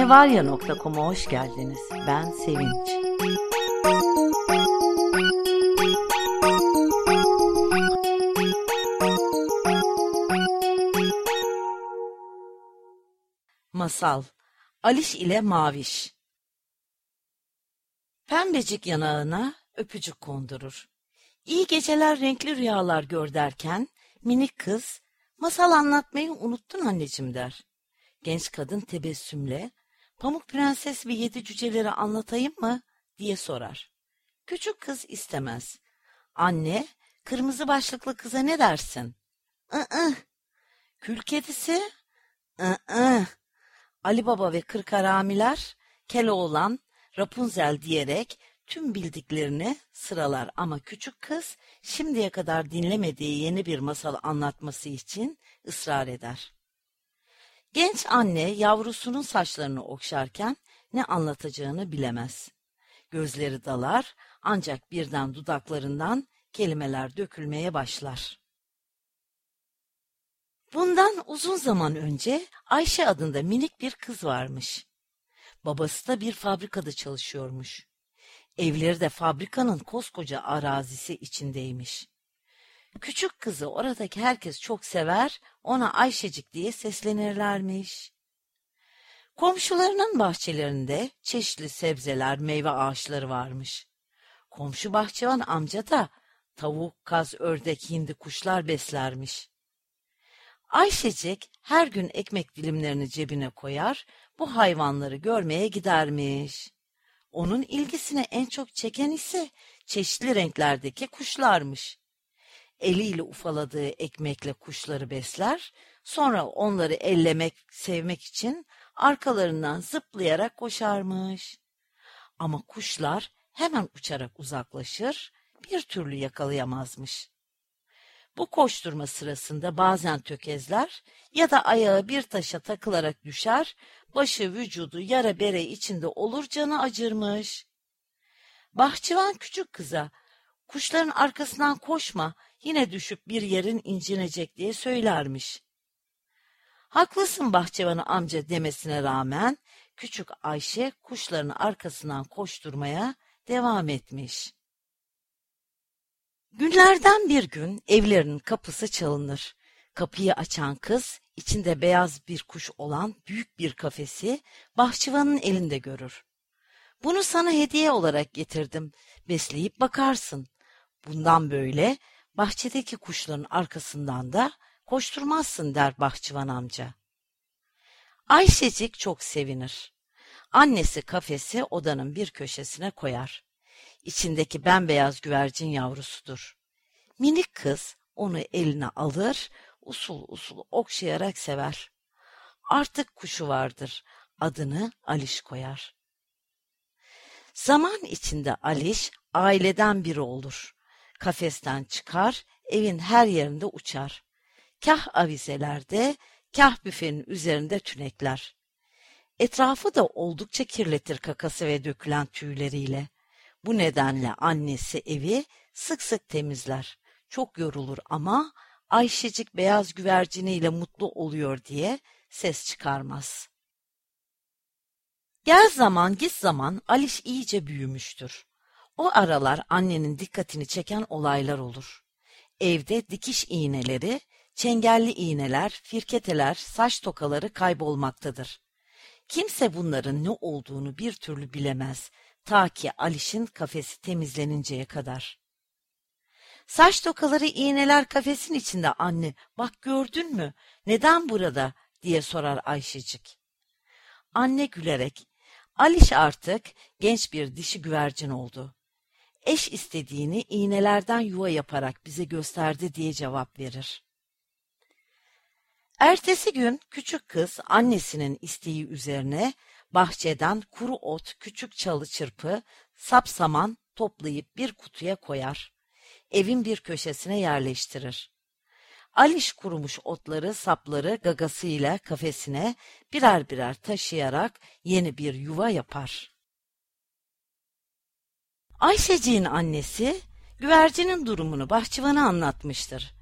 hanevarya.com'a hoş geldiniz. Ben Sevinç. Masal Aliş ile Maviş Pembecik yanağına öpücük kondurur. İyi geceler renkli rüyalar gör derken minik kız masal anlatmayı unuttun anneciğim der. Genç kadın tebessümle Pamuk Prenses ve Yedi Cüceleri anlatayım mı diye sorar. Küçük kız istemez. Anne, kırmızı başlıklı kıza ne dersin? I-ı. Kül kedisi? I-ı. Ali Baba ve Kırk Haramiler, Keloğlan, Rapunzel diyerek tüm bildiklerini sıralar ama küçük kız şimdiye kadar dinlemediği yeni bir masal anlatması için ısrar eder. Genç anne yavrusunun saçlarını okşarken ne anlatacağını bilemez. Gözleri dalar ancak birden dudaklarından kelimeler dökülmeye başlar. Bundan uzun zaman önce Ayşe adında minik bir kız varmış. Babası da bir fabrikada çalışıyormuş. Evleri de fabrikanın koskoca arazisi içindeymiş. Küçük kızı oradaki herkes çok sever, ona Ayşecik diye seslenirlermiş. Komşularının bahçelerinde çeşitli sebzeler, meyve ağaçları varmış. Komşu bahçıvan amca da tavuk, kaz, ördek, hindi, kuşlar beslermiş. Ayşecik her gün ekmek dilimlerini cebine koyar, bu hayvanları görmeye gidermiş. Onun ilgisini en çok çeken ise çeşitli renklerdeki kuşlarmış. Eliyle ufaladığı ekmekle kuşları besler, sonra onları ellemek, sevmek için arkalarından zıplayarak koşarmış. Ama kuşlar hemen uçarak uzaklaşır, bir türlü yakalayamazmış. Bu koşturma sırasında bazen tökezler ya da ayağı bir taşa takılarak düşer, başı vücudu yara bere içinde olur canı acırmış. Bahçıvan küçük kıza, kuşların arkasından koşma, yine düşüp bir yerin incinecek diye söylermiş. Haklısın bahçıvanı amca demesine rağmen, küçük Ayşe kuşların arkasından koşturmaya devam etmiş. Günlerden bir gün evlerinin kapısı çalınır. Kapıyı açan kız içinde beyaz bir kuş olan büyük bir kafesi bahçıvanın elinde görür. Bunu sana hediye olarak getirdim. Besleyip bakarsın. Bundan böyle bahçedeki kuşların arkasından da koşturmazsın der bahçıvan amca. Ayşecik çok sevinir. Annesi kafesi odanın bir köşesine koyar. İçindeki bembeyaz güvercin yavrusudur. Minik kız onu eline alır, usul usul okşayarak sever. Artık kuşu vardır, adını Aliş koyar. Zaman içinde Aliş aileden biri olur. Kafesten çıkar, evin her yerinde uçar. Kah avizelerde, kah büfenin üzerinde tünekler. Etrafı da oldukça kirletir kakası ve dökülen tüyleriyle. Bu nedenle annesi evi sık sık temizler. Çok yorulur ama Ayşecik beyaz güverciniyle mutlu oluyor diye ses çıkarmaz. Gel zaman git zaman Aliş iyice büyümüştür. O aralar annenin dikkatini çeken olaylar olur. Evde dikiş iğneleri, çengelli iğneler, firketeler, saç tokaları kaybolmaktadır. Kimse bunların ne olduğunu bir türlü bilemez ta ki Aliş'in kafesi temizleninceye kadar. Saç tokaları iğneler kafesin içinde anne. Bak gördün mü? Neden burada? diye sorar Ayşecik. Anne gülerek, Aliş artık genç bir dişi güvercin oldu. Eş istediğini iğnelerden yuva yaparak bize gösterdi diye cevap verir. Ertesi gün küçük kız annesinin isteği üzerine bahçeden kuru ot, küçük çalı çırpı, sap saman toplayıp bir kutuya koyar. Evin bir köşesine yerleştirir. Aliş kurumuş otları, sapları gagasıyla kafesine birer birer taşıyarak yeni bir yuva yapar. Ayşeciğin annesi güvercinin durumunu bahçıvana anlatmıştır.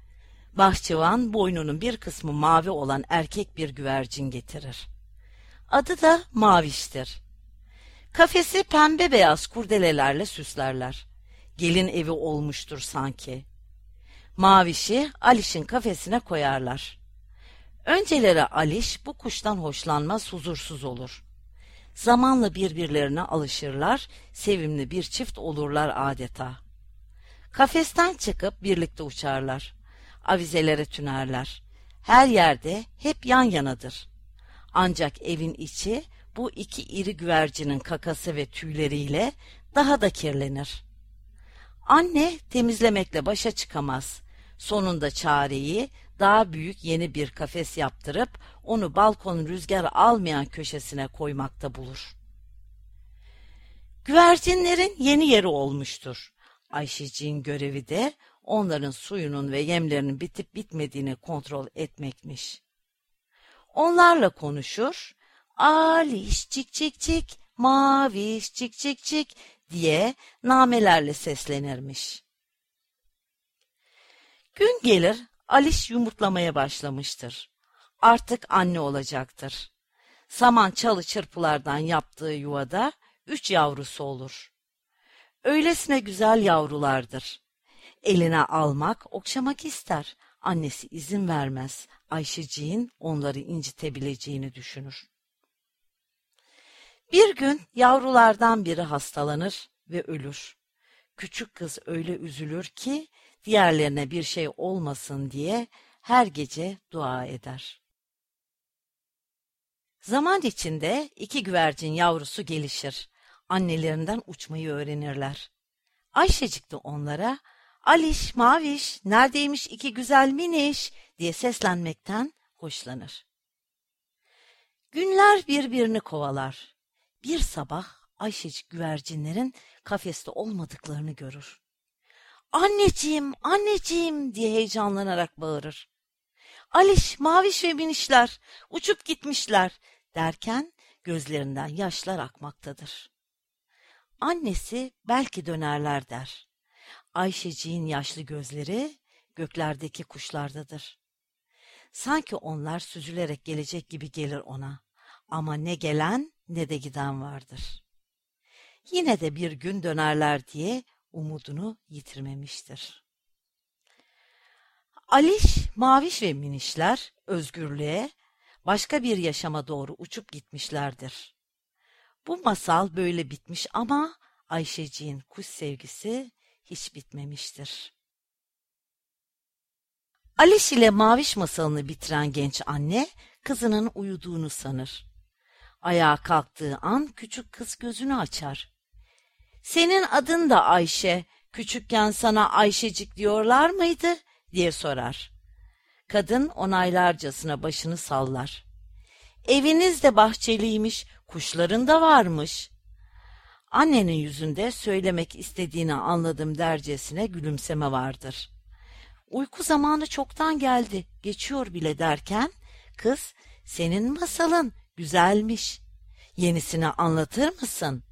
Bahçıvan boynunun bir kısmı mavi olan erkek bir güvercin getirir. Adı da Maviş'tir. Kafesi pembe beyaz kurdelelerle süslerler. Gelin evi olmuştur sanki. Maviş'i Aliş'in kafesine koyarlar. Önceleri Aliş bu kuştan hoşlanmaz, huzursuz olur. Zamanla birbirlerine alışırlar, sevimli bir çift olurlar adeta. Kafesten çıkıp birlikte uçarlar. Avizelere tünerler. Her yerde hep yan yanadır. Ancak evin içi bu iki iri güvercinin kakası ve tüyleriyle daha da kirlenir. Anne temizlemekle başa çıkamaz. Sonunda çareyi daha büyük yeni bir kafes yaptırıp onu balkonun rüzgar almayan köşesine koymakta bulur. Güvercinlerin yeni yeri olmuştur. Ayşeciğin görevi de onların suyunun ve yemlerinin bitip bitmediğini kontrol etmekmiş. Onlarla konuşur, Aliş cik cik cik, maviş cik cik cik diye namelerle seslenirmiş. Gün gelir Aliş yumurtlamaya başlamıştır. Artık anne olacaktır. Saman çalı çırpılardan yaptığı yuvada üç yavrusu olur. Öylesine güzel yavrulardır. Eline almak, okşamak ister. Annesi izin vermez. Ayşeciğin onları incitebileceğini düşünür. Bir gün yavrulardan biri hastalanır ve ölür. Küçük kız öyle üzülür ki diğerlerine bir şey olmasın diye her gece dua eder. Zaman içinde iki güvercin yavrusu gelişir. Annelerinden uçmayı öğrenirler. Ayşecik de onlara Aliş, Maviş, neredeymiş iki güzel miniş diye seslenmekten hoşlanır. Günler birbirini kovalar. Bir sabah Ayşecik güvercinlerin kafeste olmadıklarını görür. Anneciğim, anneciğim diye heyecanlanarak bağırır. Aliş, Maviş ve Minişler uçup gitmişler derken gözlerinden yaşlar akmaktadır. Annesi belki dönerler der. Ayşeciğin yaşlı gözleri göklerdeki kuşlardadır. Sanki onlar süzülerek gelecek gibi gelir ona. Ama ne gelen ne de giden vardır. Yine de bir gün dönerler diye umudunu yitirmemiştir. Aliş, Maviş ve Minişler özgürlüğe, başka bir yaşama doğru uçup gitmişlerdir. Bu masal böyle bitmiş ama Ayşeciğin kuş sevgisi hiç bitmemiştir. Aliş ile Maviş masalını bitiren genç anne kızının uyuduğunu sanır. Ayağa kalktığı an küçük kız gözünü açar. Senin adın da Ayşe, küçükken sana Ayşecik diyorlar mıydı? diye sorar. Kadın onaylarcasına başını sallar. Eviniz de bahçeliymiş, kuşların da varmış. Annenin yüzünde söylemek istediğini anladım dercesine gülümseme vardır. Uyku zamanı çoktan geldi, geçiyor bile derken, kız, senin masalın güzelmiş. Yenisini anlatır mısın?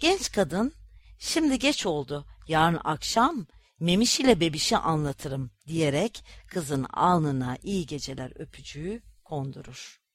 Genç kadın, şimdi geç oldu, yarın akşam Memiş ile bebişi anlatırım diyerek kızın alnına iyi geceler öpücüğü kondurur.